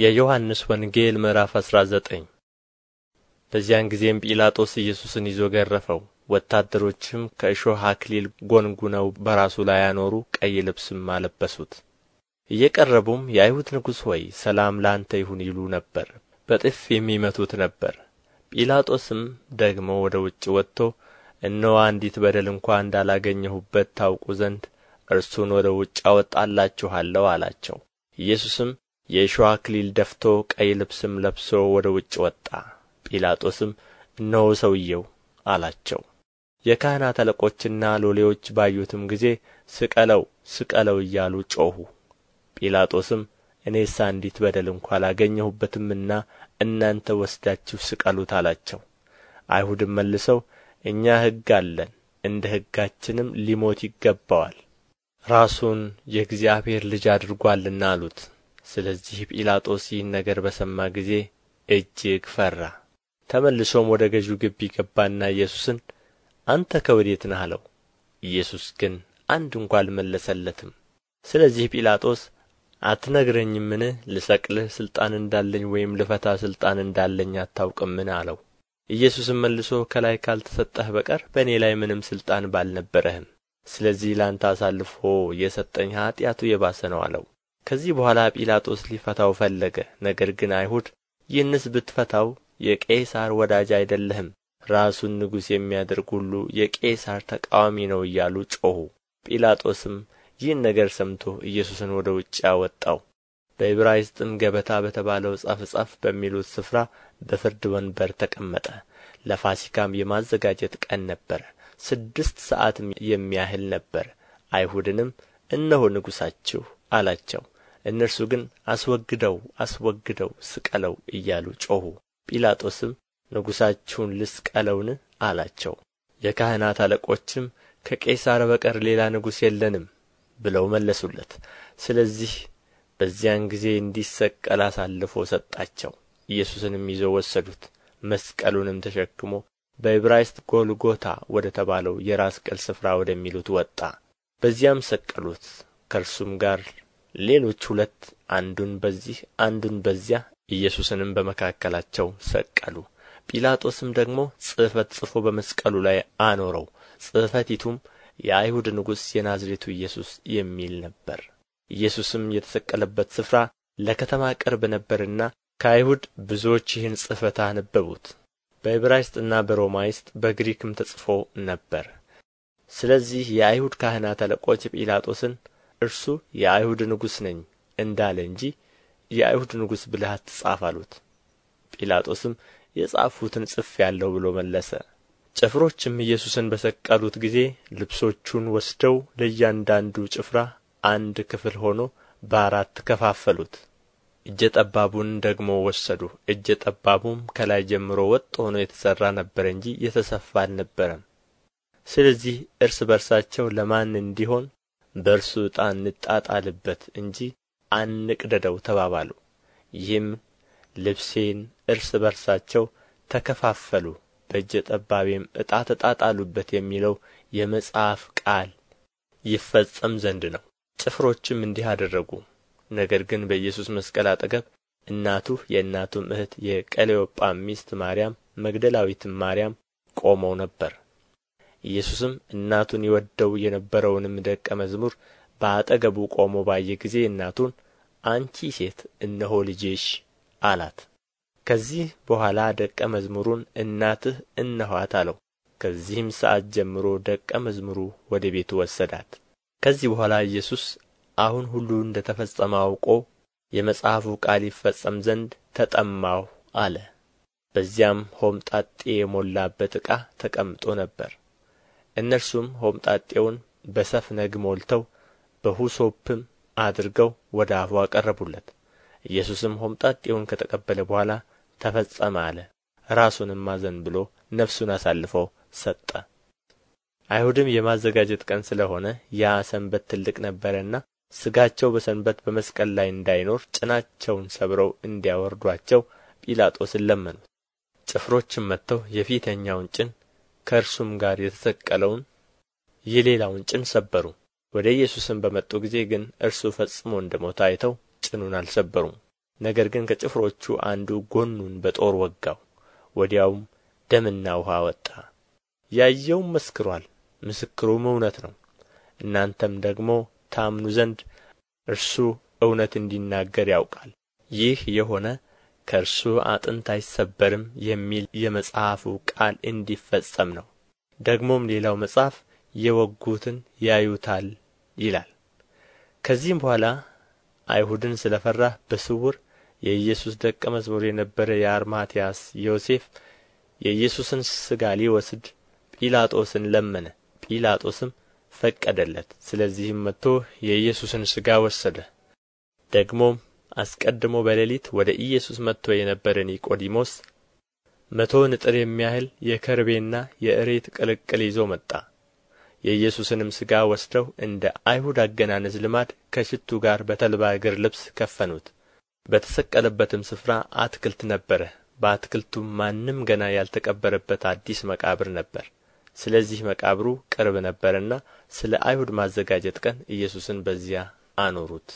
የዮሐንስ ወንጌል ምዕራፍ አስራ ዘጠኝ በዚያን ጊዜም ጲላጦስ ኢየሱስን ይዞ ገረፈው። ወታደሮችም ከእሾህ አክሊል ጐንጉነው በራሱ ላይ አኖሩ፣ ቀይ ልብስም አለበሱት። እየቀረቡም የአይሁድ ንጉሥ ሆይ ሰላም ለአንተ ይሁን ይሉ ነበር፣ በጥፊም ይመቱት ነበር። ጲላጦስም ደግሞ ወደ ውጭ ወጥቶ እነሆ አንዲት በደል እንኳ እንዳላገኘሁበት ታውቁ ዘንድ እርሱን ወደ ውጭ አወጣላችኋለሁ አላቸው። ኢየሱስም የእሾህ አክሊል ደፍቶ ቀይ ልብስም ለብሶ ወደ ውጭ ወጣ። ጲላጦስም እነሆ ሰውየው አላቸው። የካህናት አለቆችና ሎሌዎች ባዩትም ጊዜ ስቀለው ስቀለው እያሉ ጮኹ። ጲላጦስም እኔስ አንዲት በደል እንኳ አላገኘሁበትምና እናንተ ወስዳችሁ ስቀሉት አላቸው። አይሁድም መልሰው እኛ ሕግ አለን፣ እንደ ሕጋችንም ሊሞት ይገባዋል፣ ራሱን የእግዚአብሔር ልጅ አድርጓልና አሉት። ስለዚህ ጲላጦስ ይህን ነገር በሰማ ጊዜ እጅግ ፈራ። ተመልሶም ወደ ገዡ ግቢ ገባና ኢየሱስን አንተ ከወዴት ነህ አለው። ኢየሱስ ግን አንድ እንኳ አልመለሰለትም። ስለዚህ ጲላጦስ አትነግረኝምን? ልሰቅልህ ሥልጣን እንዳለኝ ወይም ልፈታ ሥልጣን እንዳለኝ አታውቅምን? አለው። ኢየሱስም መልሶ ከላይ ካልተሰጠህ በቀር በእኔ ላይ ምንም ሥልጣን ባልነበረህም፣ ስለዚህ ለአንተ አሳልፎ የሰጠኝ ኃጢአቱ የባሰ ነው አለው። ከዚህ በኋላ ጲላጦስ ሊፈታው ፈለገ። ነገር ግን አይሁድ ይህንስ ብትፈታው የቄሳር ወዳጅ አይደለህም፣ ራሱን ንጉሥ የሚያደርግ ሁሉ የቄሳር ተቃዋሚ ነው እያሉ ጮኹ። ጲላጦስም ይህን ነገር ሰምቶ ኢየሱስን ወደ ውጭ አወጣው። በዕብራይስጥም ገበታ በተባለው ጸፍጸፍ በሚሉት ስፍራ በፍርድ ወንበር ተቀመጠ። ለፋሲካም የማዘጋጀት ቀን ነበረ። ስድስት ሰዓትም የሚያህል ነበረ። አይሁድንም እነሆ ንጉሣችሁ አላቸው። እነርሱ ግን አስወግደው አስወግደው ስቀለው እያሉ ጮኹ። ጲላጦስም ንጉሣችሁን ልስቀለውን አላቸው። የካህናት አለቆችም ከቄሳር በቀር ሌላ ንጉሥ የለንም ብለው መለሱለት። ስለዚህ በዚያን ጊዜ እንዲሰቀል አሳልፎ ሰጣቸው። ኢየሱስንም ይዘው ወሰዱት። መስቀሉንም ተሸክሞ በዕብራይስጥ ጎልጎታ ወደ ተባለው የራስ ቅል ስፍራ ወደሚሉት ወጣ። በዚያም ሰቀሉት። ከእርሱም ጋር ሌሎች ሁለት አንዱን በዚህ አንዱን በዚያ ኢየሱስንም በመካከላቸው ሰቀሉ። ጲላጦስም ደግሞ ጽሕፈት ጽፎ በመስቀሉ ላይ አኖረው። ጽሕፈቲቱም የአይሁድ ንጉሥ የናዝሬቱ ኢየሱስ የሚል ነበር። ኢየሱስም የተሰቀለበት ስፍራ ለከተማ ቅርብ ነበርና ከአይሁድ ብዙዎች ይህን ጽሕፈት አነበቡት። በዕብራይስጥና በሮማይስጥ በግሪክም ተጽፎ ነበር። ስለዚህ የአይሁድ ካህናት አለቆች ጲላጦስን እርሱ የአይሁድ ንጉሥ ነኝ እንዳለ እንጂ የአይሁድ ንጉሥ ብለህ አትጻፍ አሉት። ጲላጦስም የጻፍሁትን ጽፌአለሁ ብሎ መለሰ። ጭፍሮችም ኢየሱስን በሰቀሉት ጊዜ ልብሶቹን ወስደው ለእያንዳንዱ ጭፍራ አንድ ክፍል ሆኖ በአራት ከፋፈሉት። እጀ ጠባቡን ደግሞ ወሰዱ። እጀ ጠባቡም ከላይ ጀምሮ ወጥ ሆኖ የተሠራ ነበረ እንጂ የተሰፋ አልነበረም። ስለዚህ እርስ በርሳቸው ለማን እንዲሆን በእርሱ ዕጣ እንጣጣልበት እንጂ አንቅደደው ተባባሉ። ይህም ልብሴን እርስ በርሳቸው ተከፋፈሉ በእጀ ጠባቤም ዕጣ ተጣጣሉበት የሚለው የመጽሐፍ ቃል ይፈጸም ዘንድ ነው። ጭፍሮችም እንዲህ አደረጉ። ነገር ግን በኢየሱስ መስቀል አጠገብ እናቱ የእናቱም እህት የቀሌዮጳ ሚስት ማርያም፣ መግደላዊትም ማርያም ቆመው ነበር። ኢየሱስም እናቱን ይወደው የነበረውንም ደቀ መዝሙር በአጠገቡ ቆሞ ባየ ጊዜ እናቱን አንቺ ሴት እነሆ ልጅሽ አላት። ከዚህ በኋላ ደቀ መዝሙሩን እናትህ እነኋት አለው። ከዚህም ሰዓት ጀምሮ ደቀ መዝሙሩ ወደ ቤቱ ወሰዳት። ከዚህ በኋላ ኢየሱስ አሁን ሁሉ እንደ ተፈጸመ አውቆ የመጽሐፉ ቃል ይፈጸም ዘንድ ተጠማሁ አለ። በዚያም ሆምጣጤ የሞላበት ዕቃ ተቀምጦ ነበር። እነርሱም ሆምጣጤውን በሰፍነግ ሞልተው በሁሶፕም አድርገው ወደ አፉ አቀረቡለት። ኢየሱስም ሆምጣጤውን ከተቀበለ በኋላ ተፈጸመ አለ። ራሱንም አዘንብሎ ነፍሱን አሳልፎ ሰጠ። አይሁድም የማዘጋጀት ቀን ስለ ሆነ ያ ሰንበት ትልቅ ነበረና ሥጋቸው በሰንበት በመስቀል ላይ እንዳይኖር ጭናቸውን ሰብረው እንዲያወርዷቸው ጲላጦስን ለመኑት። ጭፍሮችም መጥተው የፊተኛውን ጭን ከእርሱም ጋር የተሰቀለውን የሌላውን ጭን ሰበሩ። ወደ ኢየሱስም በመጡ ጊዜ ግን እርሱ ፈጽሞ እንደ ሞተ አይተው ጭኑን አልሰበሩም። ነገር ግን ከጭፍሮቹ አንዱ ጎኑን በጦር ወጋው ወዲያውም ደምና ውኃ ወጣ ያየውም መስክሮአል ምስክሩም እውነት ነው እናንተም ደግሞ ታምኑ ዘንድ እርሱ እውነት እንዲናገር ያውቃል ይህ የሆነ ከእርሱ አጥንት አይሰበርም የሚል የመጽሐፉ ቃል እንዲፈጸም ነው። ደግሞም ሌላው መጽሐፍ የወጉትን ያዩታል ይላል። ከዚህም በኋላ አይሁድን ስለ ፈራ በስውር የኢየሱስ ደቀ መዝሙር የነበረ የአርማትያስ ዮሴፍ የኢየሱስን ሥጋ ሊወስድ ጲላጦስን ለመነ። ጲላጦስም ፈቀደለት። ስለዚህም መጥቶ የኢየሱስን ሥጋ ወሰደ። ደግሞም አስቀድሞ በሌሊት ወደ ኢየሱስ መጥቶ የነበረ ኒቆዲሞስ መቶ ንጥር የሚያህል የከርቤና የእሬት ቅልቅል ይዞ መጣ። የኢየሱስንም ሥጋ ወስደው እንደ አይሁድ አገናነዝ ልማድ ከሽቱ ጋር በተልባ እግር ልብስ ከፈኑት። በተሰቀለበትም ስፍራ አትክልት ነበረ። በአትክልቱም ማንም ገና ያልተቀበረበት አዲስ መቃብር ነበር። ስለዚህ መቃብሩ ቅርብ ነበርና ስለ አይሁድ ማዘጋጀት ቀን ኢየሱስን በዚያ አኖሩት